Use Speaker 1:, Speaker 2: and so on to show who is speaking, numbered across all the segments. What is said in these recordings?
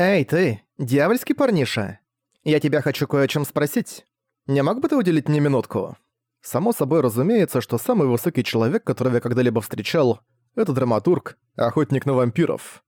Speaker 1: «Эй, ты, дьявольский парниша! Я тебя хочу кое о чем спросить. Не мог бы ты уделить мне минутку?» Само собой разумеется, что самый высокий человек, которого я когда-либо встречал, это драматург, охотник на вампиров.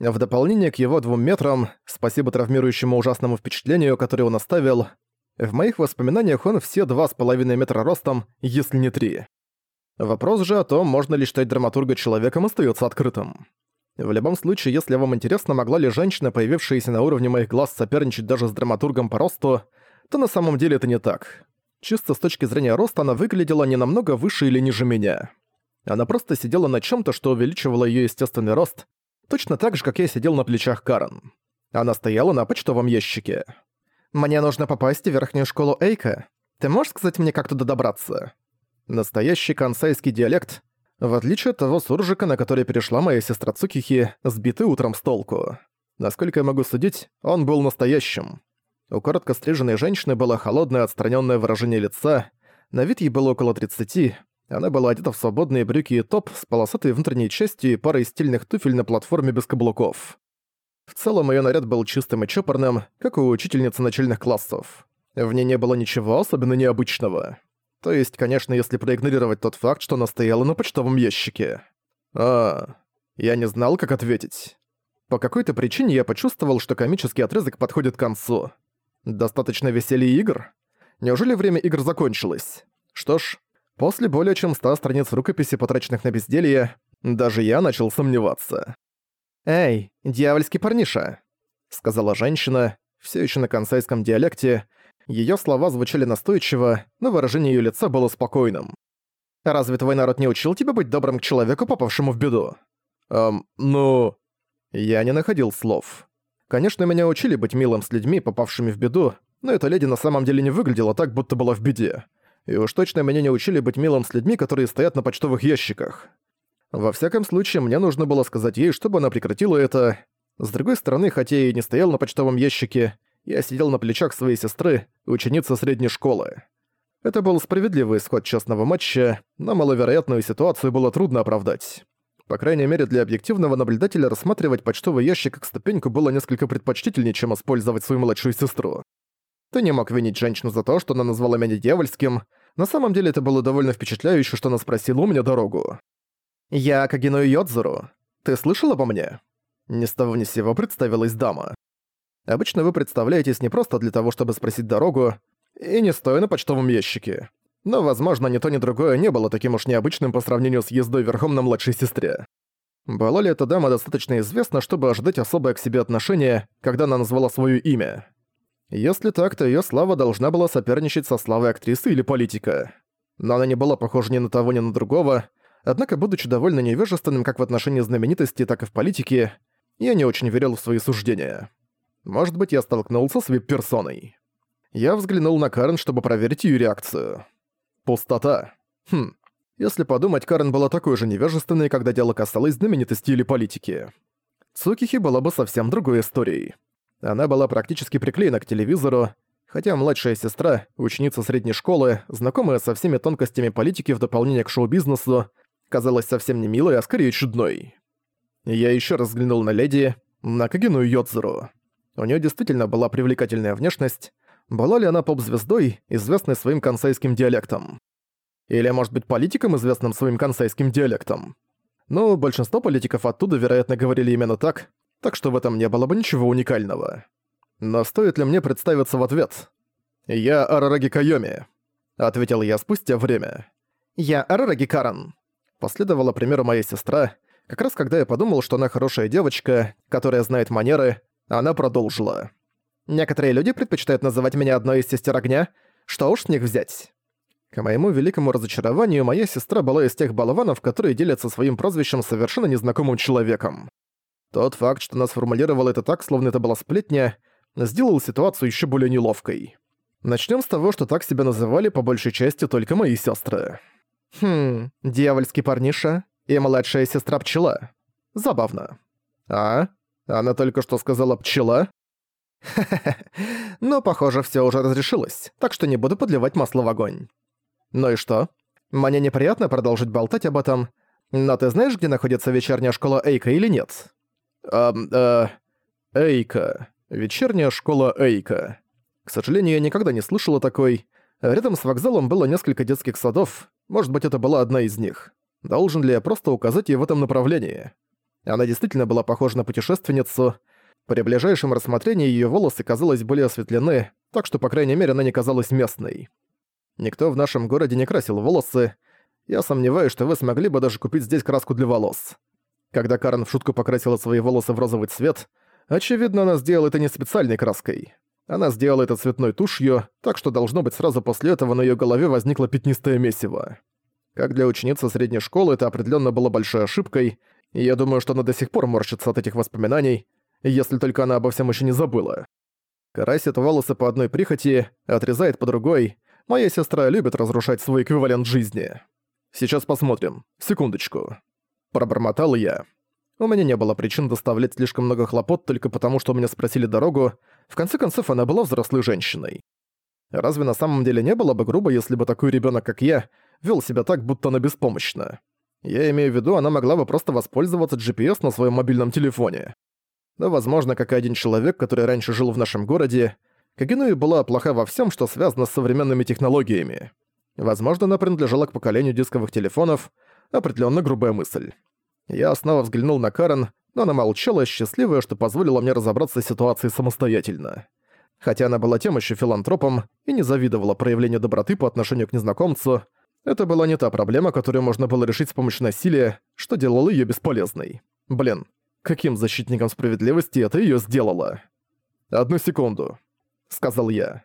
Speaker 1: В дополнение к его двум метрам, спасибо травмирующему ужасному впечатлению, которое он оставил, в моих воспоминаниях он все два с половиной метра ростом, если не три. Вопрос же о том, можно ли считать драматурга человеком, остается открытым. В любом случае, если вам интересно, могла ли женщина, появившаяся на уровне моих глаз, соперничать даже с драматургом по росту, то на самом деле это не так. Чисто с точки зрения роста она выглядела не намного выше или ниже меня. Она просто сидела на чем то что увеличивало ее естественный рост, точно так же, как я сидел на плечах Карен. Она стояла на почтовом ящике. «Мне нужно попасть в верхнюю школу Эйка. Ты можешь сказать мне, как туда добраться?» Настоящий кансайский диалект, в отличие от того суржика, на который перешла моя сестра Цукихи, сбитый утром с толку. Насколько я могу судить, он был настоящим. У коротко стриженной женщины было холодное отстраненное выражение лица, на вид ей было около 30, она была одета в свободные брюки и топ с полосатой внутренней частью и парой стильных туфель на платформе без каблуков. В целом её наряд был чистым и чопорным, как у учительницы начальных классов. В ней не было ничего особенно необычного. То есть, конечно, если проигнорировать тот факт, что она стояла на почтовом ящике. А, я не знал, как ответить. По какой-то причине я почувствовал, что комический отрезок подходит к концу. Достаточно веселья игр? Неужели время игр закончилось? Что ж, после более чем ста страниц рукописи, потраченных на безделье, даже я начал сомневаться. «Эй, дьявольский парниша!» — сказала женщина, все еще на консайском диалекте, Её слова звучали настойчиво, но выражение её лица было спокойным. «Разве твой народ не учил тебя быть добрым к человеку, попавшему в беду?» «Эм, ну...» Я не находил слов. Конечно, меня учили быть милым с людьми, попавшими в беду, но эта леди на самом деле не выглядела так, будто была в беде. И уж точно меня не учили быть милым с людьми, которые стоят на почтовых ящиках. Во всяком случае, мне нужно было сказать ей, чтобы она прекратила это. С другой стороны, хотя я и не стоял на почтовом ящике, я сидел на плечах своей сестры, ученицы средней школы. Это был справедливый исход честного матча, но маловероятную ситуацию было трудно оправдать. По крайней мере, для объективного наблюдателя рассматривать почтовый ящик как ступеньку было несколько предпочтительнее, чем использовать свою младшую сестру. Ты не мог винить женщину за то, что она назвала меня дьявольским. На самом деле это было довольно впечатляюще, что она спросила у меня дорогу. «Я Кагино Йодзуру. Ты слышал обо мне?» Ни с того ни сего представилась дама. Обычно вы представляетесь не просто для того, чтобы спросить дорогу, и не стоя на почтовом ящике. Но, возможно, ни то, ни другое не было таким уж необычным по сравнению с ездой верхом на младшей сестре. Была ли эта дама достаточно известна, чтобы ожидать особое к себе отношение, когда она назвала своё имя? Если так, то её слава должна была соперничать со славой актрисы или политика. Но она не была похожа ни на того, ни на другого, однако, будучи довольно невежественным как в отношении знаменитости, так и в политике, я не очень верил в свои суждения. Может быть, я столкнулся с вип-персоной. Я взглянул на Карен, чтобы проверить её реакцию. Пустота. Хм. Если подумать, Карен была такой же невежественной, когда дело касалось знаменитости или политики. Цукихи была бы совсем другой историей. Она была практически приклеена к телевизору, хотя младшая сестра, ученица средней школы, знакомая со всеми тонкостями политики в дополнение к шоу-бизнесу, казалась совсем не милой, а скорее чудной. Я ещё раз взглянул на леди, на Кагину Йодзуру. У нее действительно была привлекательная внешность. Была ли она поп-звездой, известной своим консайским диалектом? Или, может быть, политиком, известным своим консайским диалектом? Ну, большинство политиков оттуда, вероятно, говорили именно так, так что в этом не было бы ничего уникального. Но стоит ли мне представиться в ответ? «Я Арараги Кайоми», — ответил я спустя время. «Я Арараги Каран», — последовала примеру моя сестра, как раз когда я подумал, что она хорошая девочка, которая знает манеры, она продолжила. «Некоторые люди предпочитают называть меня одной из сестер огня. Что уж с них взять?» К моему великому разочарованию, моя сестра была из тех болванов, которые делятся своим прозвищем совершенно незнакомым человеком. Тот факт, что она сформулировала это так, словно это была сплетня, сделал ситуацию еще более неловкой. Начнем с того, что так себя называли по большей части только мои сестры. Хм, дьявольский парниша и младшая сестра пчела. Забавно. А? Она только что сказала «пчела»?» «Ха-ха-ха. Ну, похоже, всё уже разрешилось, так что не буду подливать масло в огонь. Ну и что? Мне неприятно продолжить болтать об этом, но ты знаешь, где находится вечерняя школа Эйка или нет?» «Эм, э...» Эйка. Вечерняя школа Эйка. К сожалению, я никогда не слышала такой. Рядом с вокзалом было несколько детских садов. Может быть, это была одна из них. Должен ли я просто указать ей в этом направлении? Она действительно была похожа на путешественницу. При ближайшем рассмотрении её волосы, казалось, были осветлены, так что, по крайней мере, она не казалась местной. Никто в нашем городе не красил волосы. Я сомневаюсь, что вы смогли бы даже купить здесь краску для волос. Когда Карен в шутку покрасила свои волосы в розовый цвет, очевидно, она сделала это не специальной краской. Она сделала это цветной тушью, так что должно быть сразу после этого на её голове возникло пятнистое месиво. Как для ученицы средней школы это определённо было большой ошибкой, я думаю, что она до сих пор морщится от этих воспоминаний, если только она обо всем ещё не забыла. Красит волосы по одной прихоти, отрезает по другой. Моя сестра любит разрушать свой эквивалент жизни. Сейчас посмотрим. Секундочку. Пробормотал я. У меня не было причин доставлять слишком много хлопот только потому, что у меня спросили дорогу. В конце концов, она была взрослой женщиной. Разве на самом деле не было бы грубо, если бы такой ребенок, как я, вел себя так, будто она беспомощна? Я имею в виду, она могла бы просто воспользоваться GPS на своем мобильном телефоне. Но, возможно, как и один человек, который раньше жил в нашем городе, Кагенуи была плоха во всем, что связано с современными технологиями. Возможно, она принадлежала к поколению дисковых телефонов, определенно грубая мысль. Я снова взглянул на Карен, но она молчала, счастливая, что позволила мне разобраться с ситуацией самостоятельно. Хотя она была тем еще филантропом и не завидовала проявлению доброты по отношению к незнакомцу, это была не та проблема, которую можно было решить с помощью насилия, что делало ее бесполезной. Блин, каким защитником справедливости это ее сделало? «Одну секунду», — сказал я.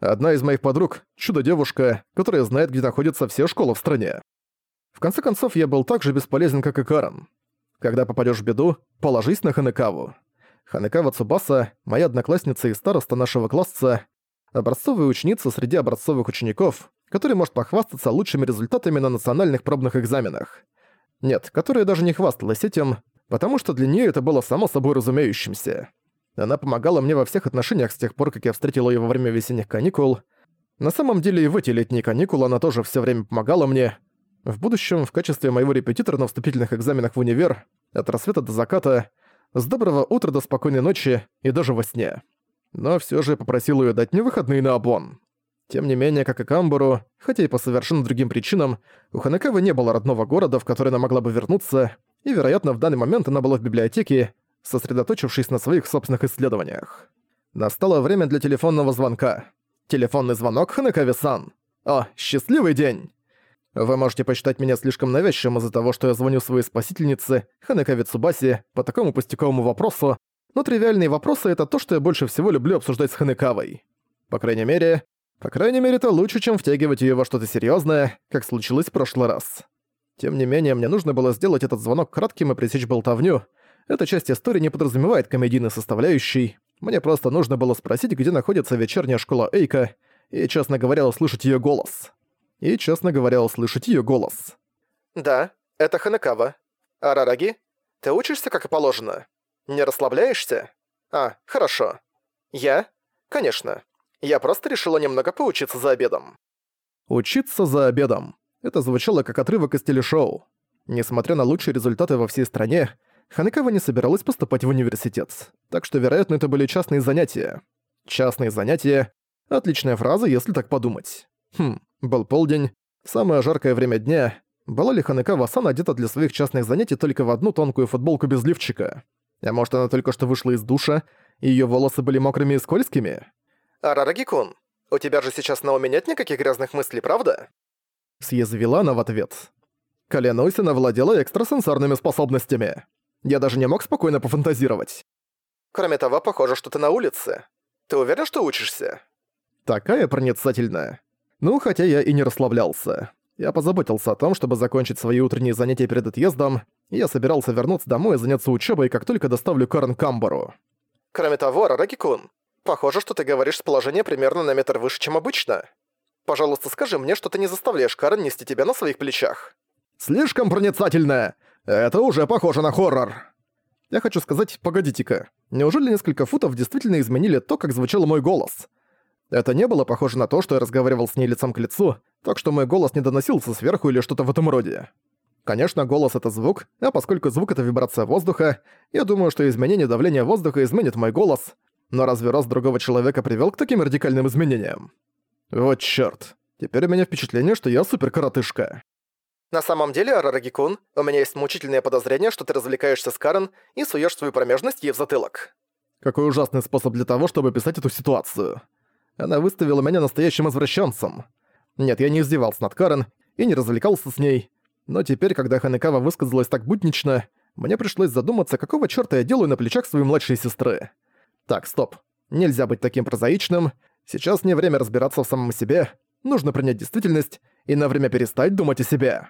Speaker 1: «Одна из моих подруг — чудо-девушка, которая знает, где находится все школы в стране. В конце концов, я был так же бесполезен, как и Карен. Когда попадешь в беду, положись на Ханекаву. Ханекава Цубаса, моя одноклассница и староста нашего класса, образцовая ученица среди образцовых учеников, который может похвастаться лучшими результатами на национальных пробных экзаменах. Нет, которая даже не хвасталась этим, потому что для нее это было само собой разумеющимся. Она помогала мне во всех отношениях с тех пор, как я встретила ее во время весенних каникул. На самом деле и в эти летние каникулы она тоже все время помогала мне, в будущем, в качестве моего репетитора на вступительных экзаменах в универ, от рассвета до заката, с доброго утра до спокойной ночи и даже во сне. Но все же попросил ее дать мне выходные на обон. Тем не менее, как и Камбуру, хотя и по совершенно другим причинам, у Ханекавы не было родного города, в который она могла бы вернуться, и, вероятно, в данный момент она была в библиотеке, сосредоточившись на своих собственных исследованиях. Настало время для телефонного звонка. Телефонный звонок Ханекаве-сан. О, счастливый день! Вы можете посчитать меня слишком навязчивым из-за того, что я звоню своей спасительнице, Ханекаве Цубаси, по такому пустяковому вопросу, но тривиальные вопросы — это то, что я больше всего люблю обсуждать с Ханекавой. По крайней мере, по крайней мере, это лучше, чем втягивать её во что-то серьёзное, как случилось в прошлый раз. Тем не менее, мне нужно было сделать этот звонок кратким и пресечь болтовню. Эта часть истории не подразумевает комедийной составляющей. Мне просто нужно было спросить, где находится вечерняя школа Эйка, и, честно говоря, услышать её голос и, честно говоря, услышать её голос.
Speaker 2: «Да, это Ханекава. Арараги, ты учишься как и положено? Не расслабляешься? А, хорошо. Я? Конечно. Я просто решила немного поучиться за обедом».
Speaker 1: «Учиться за обедом». Это звучало как отрывок из телешоу. Несмотря на лучшие результаты во всей стране, Ханекава не собиралась поступать в университет, так что, вероятно, это были частные занятия. Частные занятия — отличная фраза, если так подумать. Хм, был полдень, самое жаркое время дня. Была ли Ханекава-сан одета для своих частных занятий только в одну тонкую футболку без лифчика? А может, она только что вышла из душа, и её волосы были мокрыми и скользкими?
Speaker 2: «Арараги-кун, у тебя же сейчас на уме нет никаких грязных мыслей, правда?»
Speaker 1: Съязвила она в ответ. Она владела экстрасенсорными способностями. Я даже не мог спокойно пофантазировать.
Speaker 2: Кроме того, похоже, что ты на улице. Ты уверен, что учишься?
Speaker 1: Такая проницательная. Ну, хотя я и не расслаблялся. Я позаботился о том, чтобы закончить свои утренние занятия перед отъездом, и я собирался вернуться домой и заняться учебой, как только доставлю Карен Камбару.
Speaker 2: Кроме того, Рараки-кун, похоже, что ты говоришь с положения примерно на метр выше, чем обычно. Пожалуйста, скажи мне, что ты не заставляешь Карен нести тебя на своих плечах.
Speaker 1: Слишком проницательная! Это уже похоже на хоррор. Я хочу сказать, погодите-ка, неужели несколько футов действительно изменили то, как звучал мой голос? Это не было похоже на то, что я разговаривал с ней лицом к лицу, так что мой голос не доносился сверху или что-то в этом роде. Конечно, голос — это звук, а поскольку звук — это вибрация воздуха, я думаю, что изменение давления воздуха изменит мой голос. Но разве рост другого человека привел к таким радикальным изменениям? Вот чёрт. Теперь у меня впечатление, что я супер-коротышка.
Speaker 2: На самом деле, Арарагикун, у меня есть мучительное подозрение, что ты развлекаешься с Карен и суешь свою промежность ей в затылок.
Speaker 1: Какой ужасный способ для того, чтобы описать эту ситуацию. Она выставила меня настоящим извращенцем. Нет, я не издевался над Карен и не развлекался с ней. Но теперь, когда Ханекава высказалась так буднично, мне пришлось задуматься, какого чёрта я делаю на плечах своей младшей сестры. Так, стоп. Нельзя быть таким прозаичным. Сейчас не время разбираться в самом себе. Нужно принять действительность и на время перестать думать о себе.